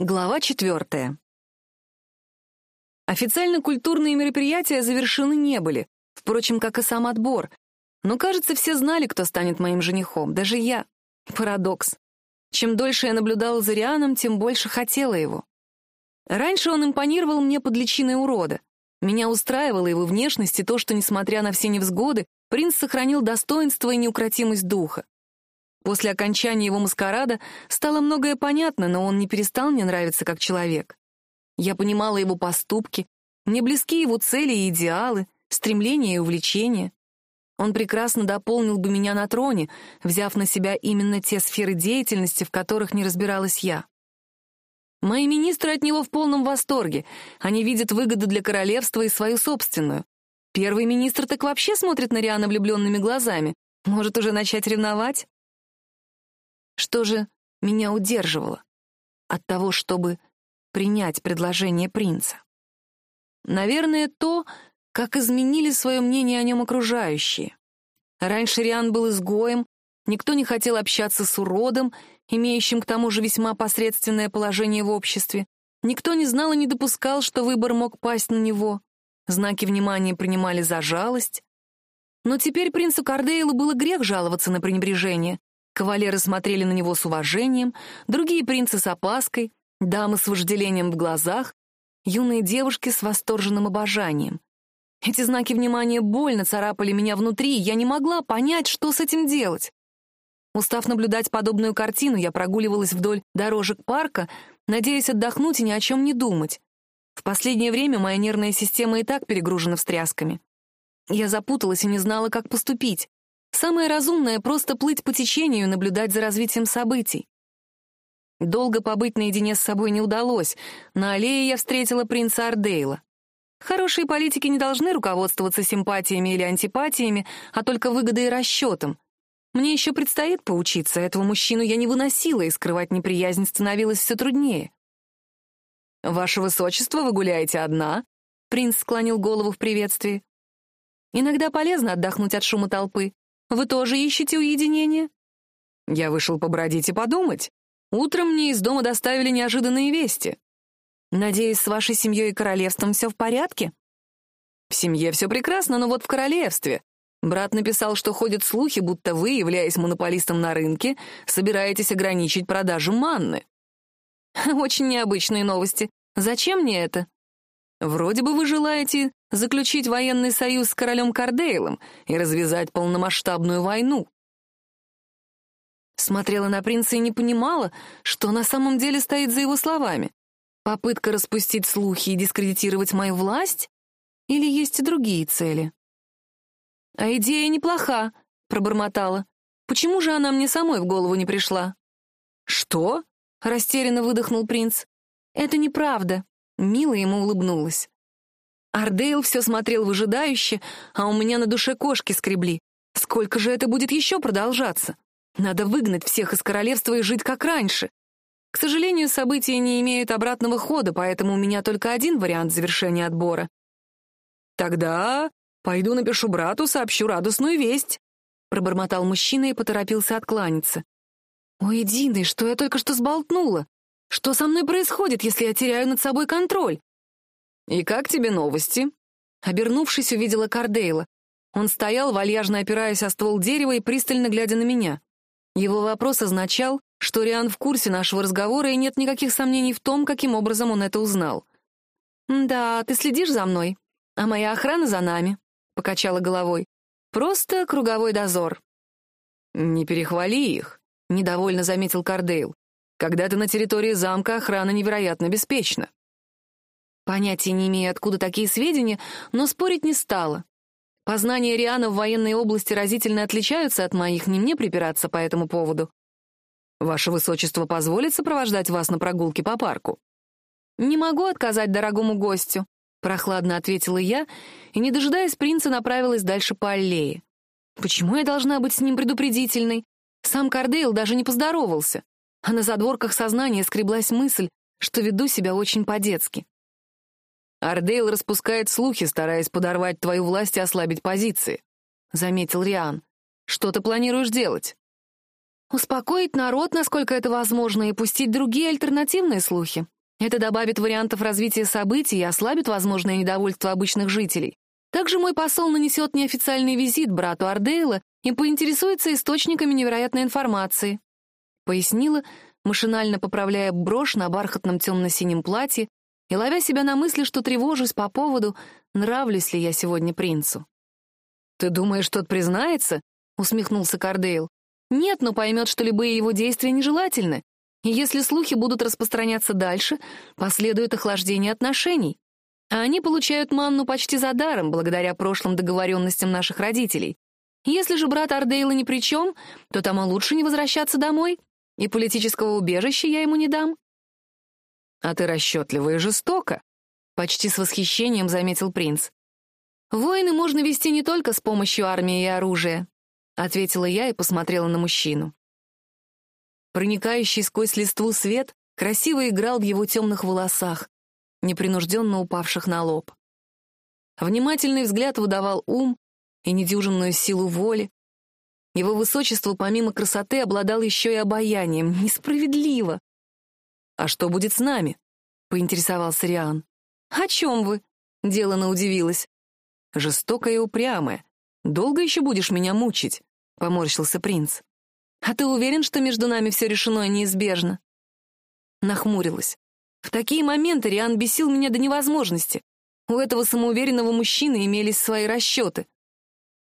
Глава четвертая. Официально культурные мероприятия завершены не были, впрочем, как и сам отбор. Но, кажется, все знали, кто станет моим женихом, даже я. Парадокс. Чем дольше я наблюдала за Рианом, тем больше хотела его. Раньше он импонировал мне под личиной урода. Меня устраивала его внешность и то, что, несмотря на все невзгоды, принц сохранил достоинство и неукротимость духа. После окончания его маскарада стало многое понятно, но он не перестал мне нравиться как человек. Я понимала его поступки, мне близки его цели и идеалы, стремления и увлечения. Он прекрасно дополнил бы меня на троне, взяв на себя именно те сферы деятельности, в которых не разбиралась я. Мои министры от него в полном восторге. Они видят выгоды для королевства и свою собственную. Первый министр так вообще смотрит на Риана влюбленными глазами. Может уже начать ревновать? Что же меня удерживало от того, чтобы принять предложение принца? Наверное, то, как изменили свое мнение о нем окружающие. Раньше Риан был изгоем, никто не хотел общаться с уродом, имеющим к тому же весьма посредственное положение в обществе. Никто не знал и не допускал, что выбор мог пасть на него. Знаки внимания принимали за жалость. Но теперь принцу Кардейлу было грех жаловаться на пренебрежение. Кавалеры смотрели на него с уважением, другие принцы с опаской, дамы с вожделением в глазах, юные девушки с восторженным обожанием. Эти знаки внимания больно царапали меня внутри, и я не могла понять, что с этим делать. Устав наблюдать подобную картину, я прогуливалась вдоль дорожек парка, надеясь отдохнуть и ни о чем не думать. В последнее время моя нервная система и так перегружена встрясками. Я запуталась и не знала, как поступить. Самое разумное — просто плыть по течению наблюдать за развитием событий. Долго побыть наедине с собой не удалось. На аллее я встретила принца Ардейла. Хорошие политики не должны руководствоваться симпатиями или антипатиями, а только выгодой и расчетом. Мне еще предстоит поучиться, этого мужчину я не выносила, и скрывать неприязнь становилось все труднее. «Ваше высочество, вы гуляете одна?» Принц склонил голову в приветствии. «Иногда полезно отдохнуть от шума толпы. Вы тоже ищете уединение?» Я вышел побродить и подумать. Утром мне из дома доставили неожиданные вести. Надеюсь, с вашей семьей и королевством все в порядке? В семье все прекрасно, но вот в королевстве. Брат написал, что ходят слухи, будто вы, являясь монополистом на рынке, собираетесь ограничить продажу манны. Очень необычные новости. Зачем мне это? Вроде бы вы желаете заключить военный союз с королем Кардейлом и развязать полномасштабную войну. Смотрела на принца и не понимала, что на самом деле стоит за его словами. Попытка распустить слухи и дискредитировать мою власть? Или есть и другие цели? «А идея неплоха», — пробормотала. «Почему же она мне самой в голову не пришла?» «Что?» — растерянно выдохнул принц. «Это неправда», Мила ему улыбнулась. Ардейл все смотрел выжидающе, а у меня на душе кошки скребли. Сколько же это будет еще продолжаться? Надо выгнать всех из королевства и жить как раньше. К сожалению, события не имеют обратного хода, поэтому у меня только один вариант завершения отбора. Тогда пойду напишу брату, сообщу радостную весть, пробормотал мужчина и поторопился откланяться. Ой, Дины, что я только что сболтнула? Что со мной происходит, если я теряю над собой контроль? И как тебе новости? Обернувшись, увидела Кардейла. Он стоял, вальяжно опираясь о ствол дерева и пристально глядя на меня. Его вопрос означал, что Риан в курсе нашего разговора, и нет никаких сомнений в том, каким образом он это узнал. «Да, ты следишь за мной, а моя охрана за нами», — покачала головой. «Просто круговой дозор». «Не перехвали их», — недовольно заметил Кардейл. Когда ты на территории замка, охрана невероятно беспечна. Понятия не имею, откуда такие сведения, но спорить не стала. Познания Риана в военной области разительно отличаются от моих, не мне припираться по этому поводу. Ваше Высочество позволит сопровождать вас на прогулке по парку? Не могу отказать дорогому гостю, прохладно ответила я и, не дожидаясь принца, направилась дальше по аллее. Почему я должна быть с ним предупредительной? Сам Кардейл даже не поздоровался а на задворках сознания скреблась мысль, что веду себя очень по-детски. «Ардейл распускает слухи, стараясь подорвать твою власть и ослабить позиции», — заметил Риан. «Что ты планируешь делать?» Успокоить народ, насколько это возможно, и пустить другие альтернативные слухи. Это добавит вариантов развития событий и ослабит возможное недовольство обычных жителей. Также мой посол нанесет неофициальный визит брату Ардейла и поинтересуется источниками невероятной информации. Пояснила, машинально поправляя брошь на бархатном темно-синем платье и ловя себя на мысли, что тревожусь по поводу, нравлюсь ли я сегодня принцу. «Ты думаешь, тот признается?» — усмехнулся Кардейл. «Нет, но поймет, что любые его действия нежелательны. И если слухи будут распространяться дальше, последует охлаждение отношений. А они получают манну почти за даром, благодаря прошлым договоренностям наших родителей. Если же брат Ардейла ни при чем, то тому лучше не возвращаться домой, и политического убежища я ему не дам. «А ты расчетлива и жестока», — почти с восхищением заметил принц. «Войны можно вести не только с помощью армии и оружия», — ответила я и посмотрела на мужчину. Проникающий сквозь листву свет красиво играл в его темных волосах, непринужденно упавших на лоб. Внимательный взгляд выдавал ум и недюжинную силу воли. Его высочество помимо красоты обладал еще и обаянием. Несправедливо. «А что будет с нами?» — поинтересовался Риан. «О чем вы?» — делано удивилась. «Жестокая и упрямая. Долго еще будешь меня мучить?» — поморщился принц. «А ты уверен, что между нами все решено и неизбежно?» Нахмурилась. В такие моменты Риан бесил меня до невозможности. У этого самоуверенного мужчины имелись свои расчеты.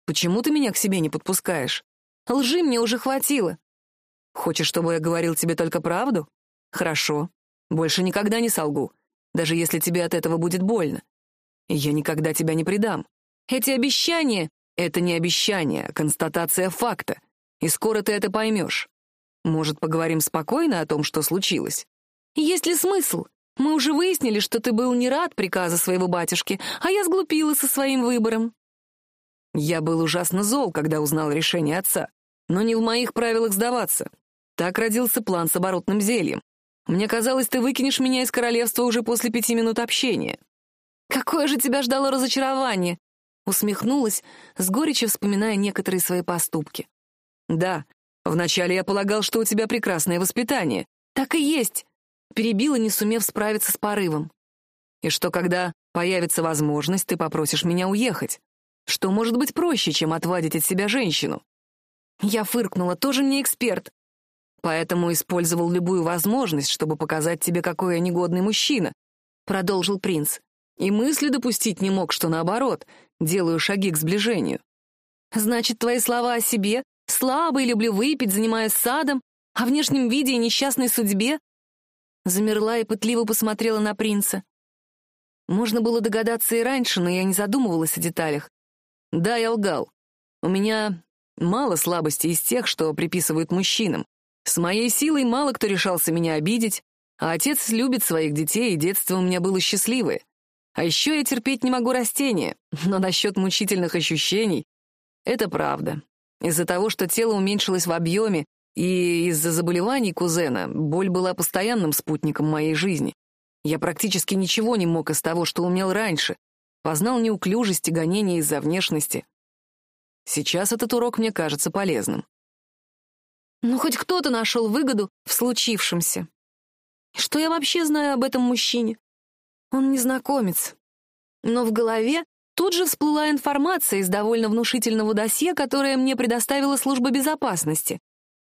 «Почему ты меня к себе не подпускаешь? Лжи мне уже хватило. Хочешь, чтобы я говорил тебе только правду? Хорошо. Больше никогда не солгу, даже если тебе от этого будет больно. Я никогда тебя не предам. Эти обещания — это не обещания, а констатация факта. И скоро ты это поймешь. Может, поговорим спокойно о том, что случилось? Есть ли смысл? Мы уже выяснили, что ты был не рад приказа своего батюшки, а я сглупила со своим выбором. Я был ужасно зол, когда узнал решение отца, но не в моих правилах сдаваться. Так родился план с оборотным зельем. Мне казалось, ты выкинешь меня из королевства уже после пяти минут общения. Какое же тебя ждало разочарование? Усмехнулась, с горечью вспоминая некоторые свои поступки. Да, вначале я полагал, что у тебя прекрасное воспитание. Так и есть перебила, не сумев справиться с порывом. «И что, когда появится возможность, ты попросишь меня уехать? Что может быть проще, чем отвадить от себя женщину?» Я фыркнула, тоже мне эксперт. Поэтому использовал любую возможность, чтобы показать тебе, какой я негодный мужчина, — продолжил принц. И мысли допустить не мог, что наоборот, делаю шаги к сближению. Значит, твои слова о себе, слабый, люблю выпить, занимаюсь садом, о внешнем виде и несчастной судьбе, замерла и пытливо посмотрела на принца. Можно было догадаться и раньше, но я не задумывалась о деталях. Да, я лгал. У меня мало слабостей из тех, что приписывают мужчинам. С моей силой мало кто решался меня обидеть, а отец любит своих детей, и детство у меня было счастливое. А еще я терпеть не могу растения, но насчет мучительных ощущений — это правда. Из-за того, что тело уменьшилось в объеме, и из-за заболеваний кузена боль была постоянным спутником моей жизни. Я практически ничего не мог из того, что умел раньше. Познал неуклюжесть и гонения из-за внешности. Сейчас этот урок мне кажется полезным. Ну, хоть кто-то нашел выгоду в случившемся. Что я вообще знаю об этом мужчине? Он незнакомец. Но в голове тут же всплыла информация из довольно внушительного досье, которое мне предоставила служба безопасности.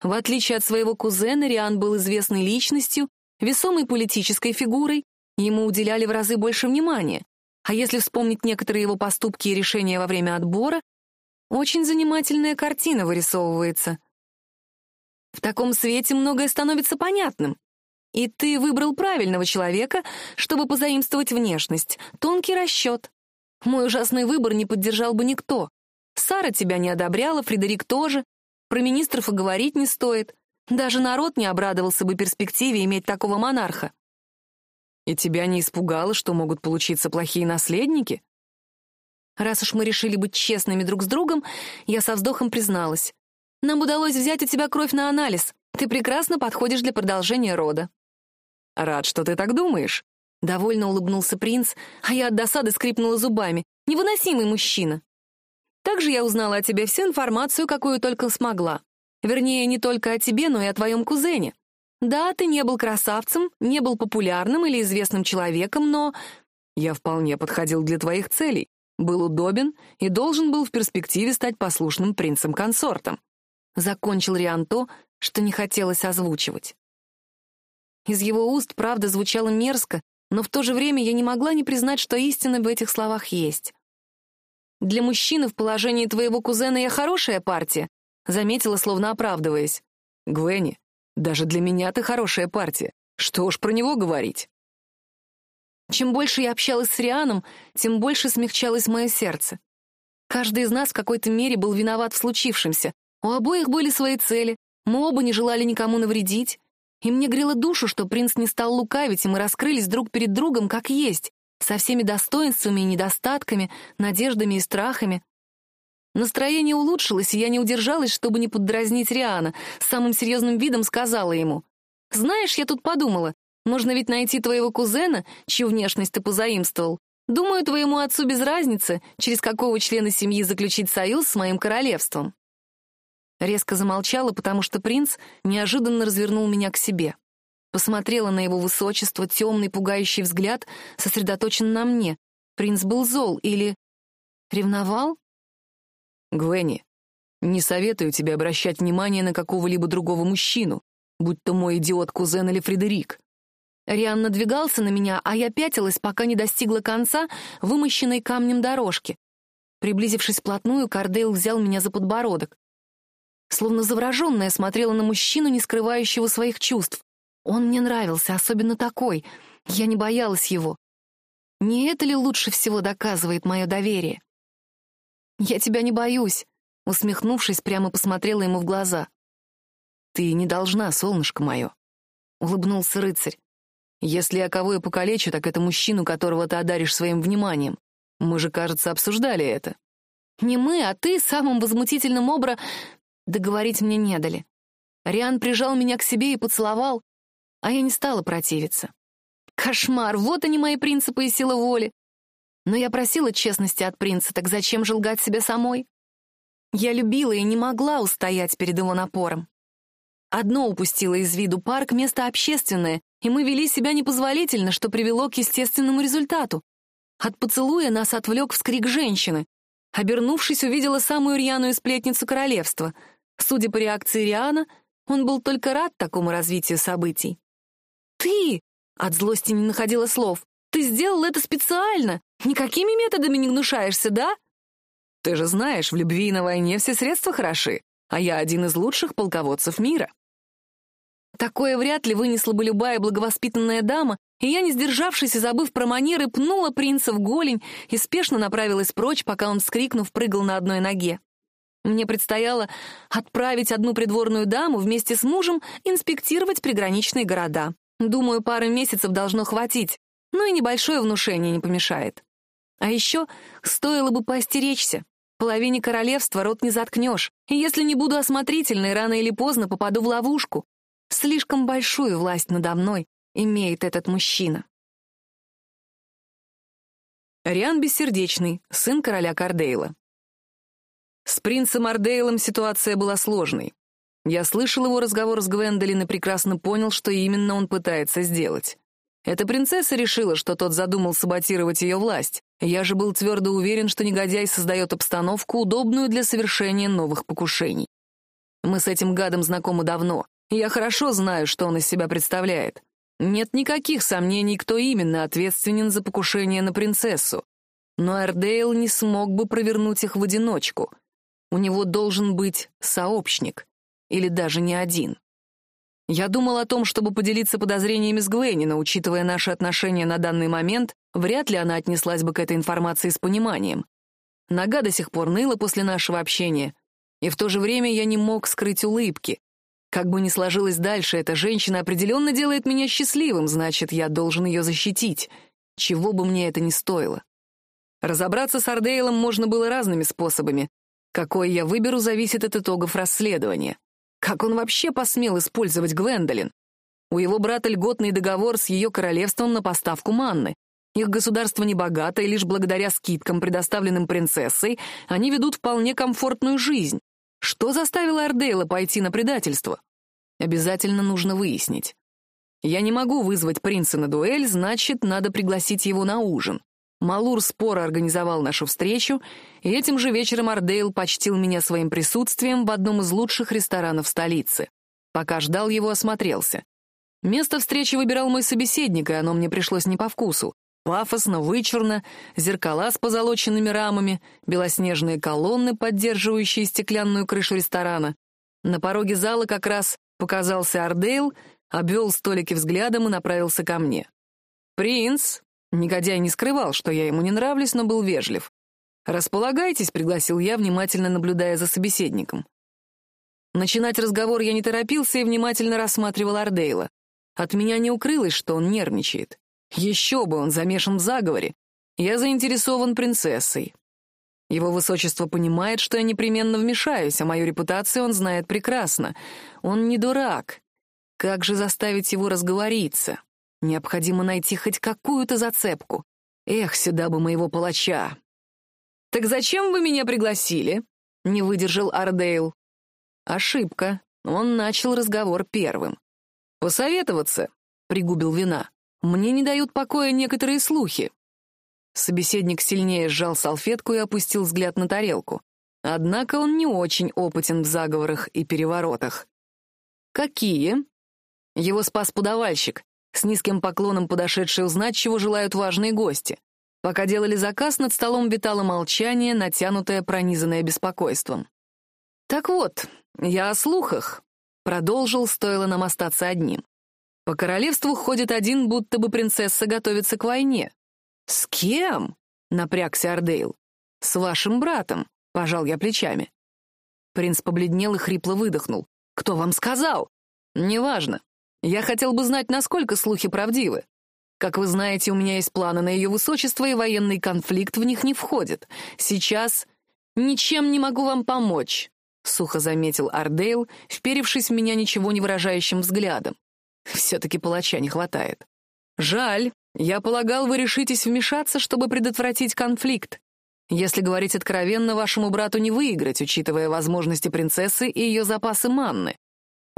В отличие от своего кузена, Риан был известной личностью, весомой политической фигурой, ему уделяли в разы больше внимания. А если вспомнить некоторые его поступки и решения во время отбора, очень занимательная картина вырисовывается. В таком свете многое становится понятным. И ты выбрал правильного человека, чтобы позаимствовать внешность. Тонкий расчет. Мой ужасный выбор не поддержал бы никто. Сара тебя не одобряла, Фредерик тоже. Про министров и говорить не стоит. Даже народ не обрадовался бы перспективе иметь такого монарха. И тебя не испугало, что могут получиться плохие наследники? Раз уж мы решили быть честными друг с другом, я со вздохом призналась. Нам удалось взять у тебя кровь на анализ. Ты прекрасно подходишь для продолжения рода. Рад, что ты так думаешь. Довольно улыбнулся принц, а я от досады скрипнула зубами. Невыносимый мужчина. Также я узнала о тебе всю информацию, какую только смогла. Вернее, не только о тебе, но и о твоем кузене. Да, ты не был красавцем, не был популярным или известным человеком, но... Я вполне подходил для твоих целей, был удобен и должен был в перспективе стать послушным принцем-консортом. Закончил Риан то, что не хотелось озвучивать. Из его уст правда звучала мерзко, но в то же время я не могла не признать, что истина в этих словах есть. «Для мужчины в положении твоего кузена я хорошая партия», заметила, словно оправдываясь. «Гвенни, даже для меня ты хорошая партия. Что уж про него говорить?» Чем больше я общалась с Рианом, тем больше смягчалось мое сердце. Каждый из нас в какой-то мере был виноват в случившемся. У обоих были свои цели, мы оба не желали никому навредить. И мне грело душу, что принц не стал лукавить, и мы раскрылись друг перед другом как есть, со всеми достоинствами и недостатками, надеждами и страхами. Настроение улучшилось, и я не удержалась, чтобы не поддразнить Риана. Самым серьезным видом сказала ему. «Знаешь, я тут подумала, можно ведь найти твоего кузена, чью внешность ты позаимствовал. Думаю, твоему отцу без разницы, через какого члена семьи заключить союз с моим королевством». Резко замолчала, потому что принц неожиданно развернул меня к себе. Посмотрела на его высочество, темный, пугающий взгляд, сосредоточен на мне. Принц был зол или... ревновал? Гвенни, не советую тебе обращать внимание на какого-либо другого мужчину, будь то мой идиот-кузен или Фредерик. Риан надвигался на меня, а я пятилась, пока не достигла конца вымощенной камнем дорожки. Приблизившись вплотную, Кардейл взял меня за подбородок. Словно завороженная смотрела на мужчину, не скрывающего своих чувств. Он мне нравился, особенно такой. Я не боялась его. Не это ли лучше всего доказывает мое доверие? «Я тебя не боюсь», — усмехнувшись, прямо посмотрела ему в глаза. «Ты не должна, солнышко мое», — улыбнулся рыцарь. «Если я кого и покалечу, так это мужчину, которого ты одаришь своим вниманием. Мы же, кажется, обсуждали это». «Не мы, а ты самым возмутительным образом...» Договорить мне не дали. Риан прижал меня к себе и поцеловал, а я не стала противиться. Кошмар, вот они мои принципы и сила воли. Но я просила честности от принца, так зачем же лгать себе самой? Я любила и не могла устоять перед его напором. Одно упустило из виду парк — место общественное, и мы вели себя непозволительно, что привело к естественному результату. От поцелуя нас отвлек вскрик женщины. Обернувшись, увидела самую рьяную сплетницу королевства. Судя по реакции Риана, он был только рад такому развитию событий. «Ты!» — от злости не находила слов. «Ты сделал это специально! Никакими методами не гнушаешься, да?» «Ты же знаешь, в любви и на войне все средства хороши, а я один из лучших полководцев мира». Такое вряд ли вынесла бы любая благовоспитанная дама, и я, не сдержавшись и забыв про манеры, пнула принца в голень и спешно направилась прочь, пока он, вскрикнув, прыгал на одной ноге. Мне предстояло отправить одну придворную даму вместе с мужем инспектировать приграничные города. Думаю, пары месяцев должно хватить, но и небольшое внушение не помешает. А еще стоило бы поостеречься. Половине королевства рот не заткнешь, и если не буду осмотрительной, рано или поздно попаду в ловушку. Слишком большую власть надо мной имеет этот мужчина. Риан Бессердечный, сын короля Кардейла. С принцем Ардейлом ситуация была сложной. Я слышал его разговор с Гвендолин и прекрасно понял, что именно он пытается сделать. Эта принцесса решила, что тот задумал саботировать ее власть. Я же был твердо уверен, что негодяй создает обстановку, удобную для совершения новых покушений. Мы с этим гадом знакомы давно. Я хорошо знаю, что он из себя представляет. Нет никаких сомнений, кто именно ответственен за покушение на принцессу. Но Эрдейл не смог бы провернуть их в одиночку. У него должен быть сообщник. Или даже не один. Я думал о том, чтобы поделиться подозрениями с Гвенни, но, учитывая наши отношения на данный момент, вряд ли она отнеслась бы к этой информации с пониманием. Нога до сих пор ныла после нашего общения, и в то же время я не мог скрыть улыбки. Как бы ни сложилось дальше, эта женщина определенно делает меня счастливым, значит, я должен ее защитить, чего бы мне это ни стоило. Разобраться с Ардейлом можно было разными способами. Какой я выберу, зависит от итогов расследования. Как он вообще посмел использовать Гвендолин? У его брата льготный договор с ее королевством на поставку манны. Их государство небогато, и лишь благодаря скидкам, предоставленным принцессой, они ведут вполне комфортную жизнь. Что заставило Ардейла пойти на предательство? Обязательно нужно выяснить. Я не могу вызвать принца на дуэль, значит, надо пригласить его на ужин. Малур споро организовал нашу встречу, и этим же вечером Ардейл почтил меня своим присутствием в одном из лучших ресторанов столицы. Пока ждал его, осмотрелся. Место встречи выбирал мой собеседник, и оно мне пришлось не по вкусу. Пафосно, вычурно, зеркала с позолоченными рамами, белоснежные колонны, поддерживающие стеклянную крышу ресторана. На пороге зала как раз показался Ардейл, обвел столики взглядом и направился ко мне. «Принц!» Негодяй не скрывал, что я ему не нравлюсь, но был вежлив. «Располагайтесь», — пригласил я, внимательно наблюдая за собеседником. Начинать разговор я не торопился и внимательно рассматривал Ардейла. От меня не укрылось, что он нервничает. Еще бы, он замешан в заговоре. Я заинтересован принцессой. Его высочество понимает, что я непременно вмешаюсь, а мою репутацию он знает прекрасно. Он не дурак. Как же заставить его разговориться? Необходимо найти хоть какую-то зацепку. Эх, сюда бы моего палача. «Так зачем вы меня пригласили?» — не выдержал Ардейл. Ошибка. Он начал разговор первым. «Посоветоваться», — пригубил вина. «Мне не дают покоя некоторые слухи». Собеседник сильнее сжал салфетку и опустил взгляд на тарелку. Однако он не очень опытен в заговорах и переворотах. «Какие?» Его спас подавальщик, с низким поклоном подошедший узнать, чего желают важные гости. Пока делали заказ, над столом витало молчание, натянутое, пронизанное беспокойством. «Так вот, я о слухах», — продолжил, стоило нам остаться одним. «По королевству ходит один, будто бы принцесса готовится к войне». «С кем?» — напрягся Ардейл. «С вашим братом», — пожал я плечами. Принц побледнел и хрипло выдохнул. «Кто вам сказал?» «Неважно. Я хотел бы знать, насколько слухи правдивы. Как вы знаете, у меня есть планы на ее высочество, и военный конфликт в них не входит. Сейчас ничем не могу вам помочь», — сухо заметил Ардейл, вперевшись в меня ничего не выражающим взглядом. «Все-таки палача не хватает. Жаль, я полагал, вы решитесь вмешаться, чтобы предотвратить конфликт. Если говорить откровенно, вашему брату не выиграть, учитывая возможности принцессы и ее запасы манны.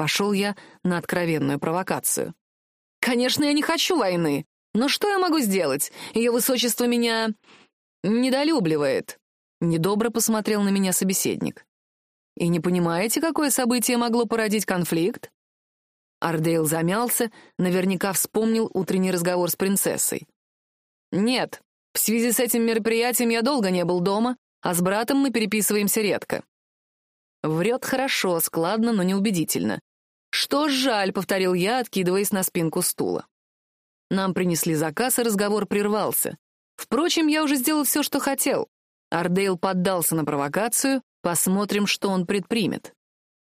Пошел я на откровенную провокацию. «Конечно, я не хочу войны, но что я могу сделать? Ее высочество меня... недолюбливает». Недобро посмотрел на меня собеседник. «И не понимаете, какое событие могло породить конфликт?» Ардейл замялся, наверняка вспомнил утренний разговор с принцессой. «Нет, в связи с этим мероприятием я долго не был дома, а с братом мы переписываемся редко». Врет хорошо, складно, но неубедительно. «Что жаль», — повторил я, откидываясь на спинку стула. Нам принесли заказ, и разговор прервался. Впрочем, я уже сделал все, что хотел. Ардейл поддался на провокацию, посмотрим, что он предпримет.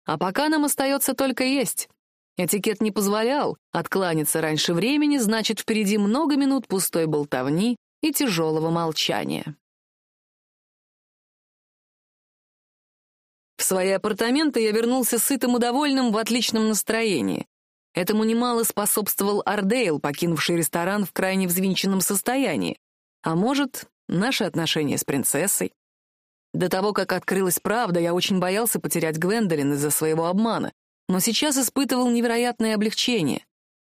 А пока нам остается только есть. Этикет не позволял откланяться раньше времени, значит, впереди много минут пустой болтовни и тяжелого молчания. В свои апартаменты я вернулся сытым и довольным в отличном настроении. Этому немало способствовал Ардейл, покинувший ресторан в крайне взвинченном состоянии. А может, наши отношения с принцессой? До того, как открылась правда, я очень боялся потерять Гвендолин из-за своего обмана, но сейчас испытывал невероятное облегчение.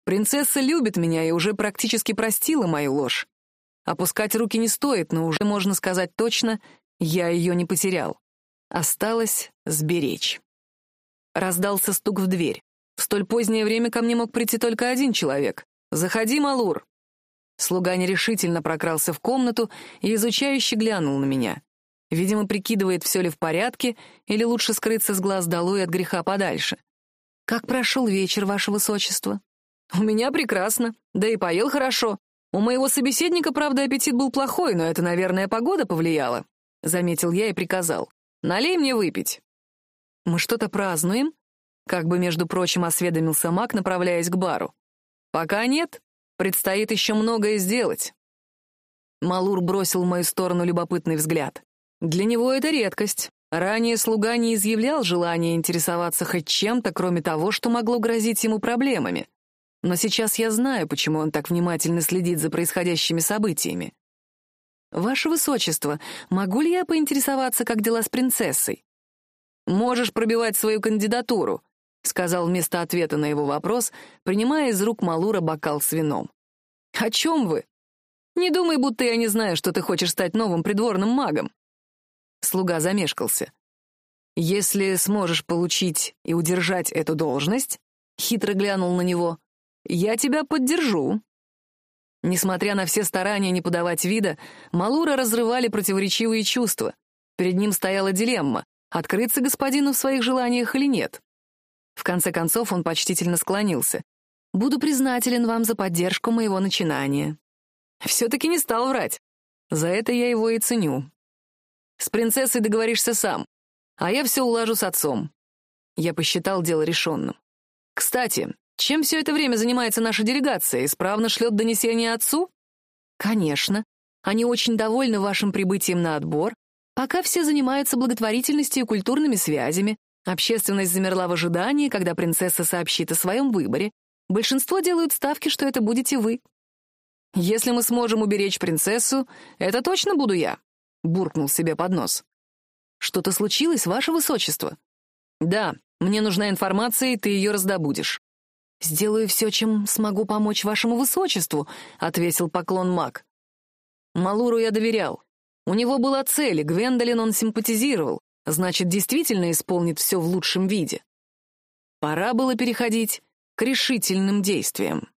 Принцесса любит меня и уже практически простила мою ложь. Опускать руки не стоит, но уже можно сказать точно, я ее не потерял. Осталось сберечь. Раздался стук в дверь. В столь позднее время ко мне мог прийти только один человек. «Заходи, Малур!» Слуга нерешительно прокрался в комнату и изучающе глянул на меня. Видимо, прикидывает, все ли в порядке, или лучше скрыться с глаз долой от греха подальше. «Как прошел вечер, ваше высочество?» «У меня прекрасно, да и поел хорошо. У моего собеседника, правда, аппетит был плохой, но это, наверное, погода повлияла», — заметил я и приказал. Налей мне выпить». «Мы что-то празднуем?» Как бы, между прочим, осведомился Мак, направляясь к бару. «Пока нет. Предстоит еще многое сделать». Малур бросил в мою сторону любопытный взгляд. Для него это редкость. Ранее слуга не изъявлял желания интересоваться хоть чем-то, кроме того, что могло грозить ему проблемами. Но сейчас я знаю, почему он так внимательно следит за происходящими событиями. «Ваше высочество, могу ли я поинтересоваться, как дела с принцессой?» «Можешь пробивать свою кандидатуру», — сказал вместо ответа на его вопрос, принимая из рук Малура бокал с вином. «О чем вы? Не думай, будто я не знаю, что ты хочешь стать новым придворным магом». Слуга замешкался. «Если сможешь получить и удержать эту должность», — хитро глянул на него, — «я тебя поддержу». Несмотря на все старания не подавать вида, Малура разрывали противоречивые чувства. Перед ним стояла дилемма — открыться господину в своих желаниях или нет. В конце концов он почтительно склонился. «Буду признателен вам за поддержку моего начинания». Все-таки не стал врать. За это я его и ценю. С принцессой договоришься сам, а я все улажу с отцом. Я посчитал дело решенным. Кстати, чем все это время занимается наша делегация? Исправно шлет донесение отцу? Конечно. Они очень довольны вашим прибытием на отбор. Пока все занимаются благотворительностью и культурными связями. Общественность замерла в ожидании, когда принцесса сообщит о своем выборе. Большинство делают ставки, что это будете вы. Если мы сможем уберечь принцессу, это точно буду я, буркнул себе под нос. Что-то случилось, ваше высочество? Да, мне нужна информация, и ты ее раздобудешь. «Сделаю все, чем смогу помочь вашему высочеству», — ответил поклон маг. Малуру я доверял. У него была цель, и Гвендолин он симпатизировал, значит, действительно исполнит все в лучшем виде. Пора было переходить к решительным действиям.